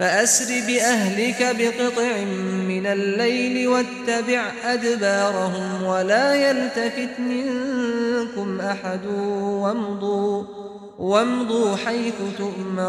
فأسر بأهلك بقطع من الليل واتبع أدبارهم ولا يلتفت منكم أحد وامضوا, وامضوا حيث تؤمر